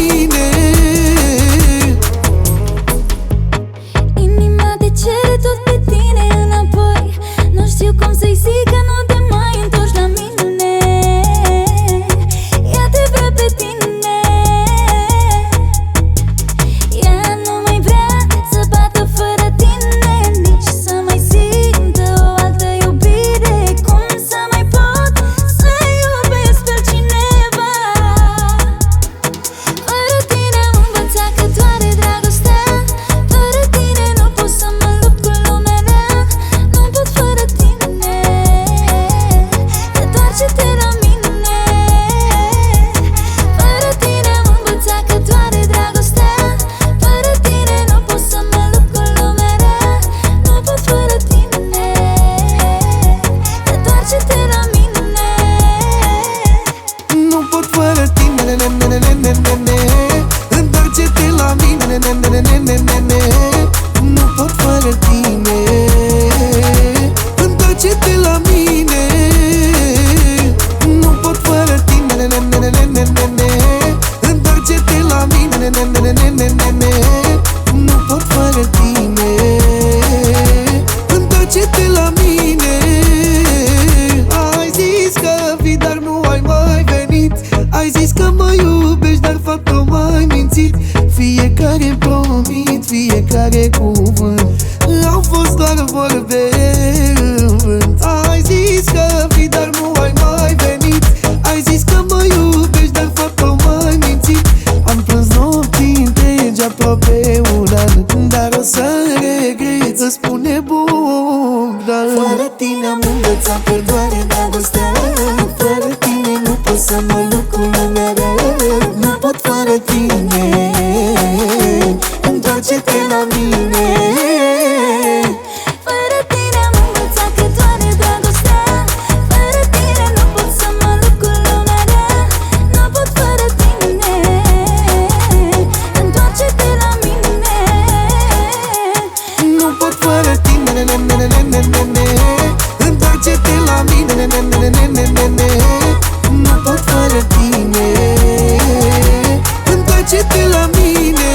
meaning Fiecare promit, fiecare cuvânt. Au fost doar vorbe în vânt. Ai zis că vii, dar nu ai mai venit. Ai zis că mă iubești, dar faptul mai mințit. Am plâns nopți întregi, aproape un an. Dar o să regret, să spune Bogdan Fără tine am învățat perdoare dragostea Fără tine nu pot să mă duc cu mâna uite-te la mine. Tine am învățat că dragostea. Fără tine nu pot să mă lupt cu Nu pot fără tine. Întoarce-te la mine. Nu pot fără tine. Ne, ne, ne, ne, ne, ne, ne. Întoarce-te la mine. Ne, ne, ne, ne, ne, ne, ne. Nu pot fără tine. Întoarce-te la mine.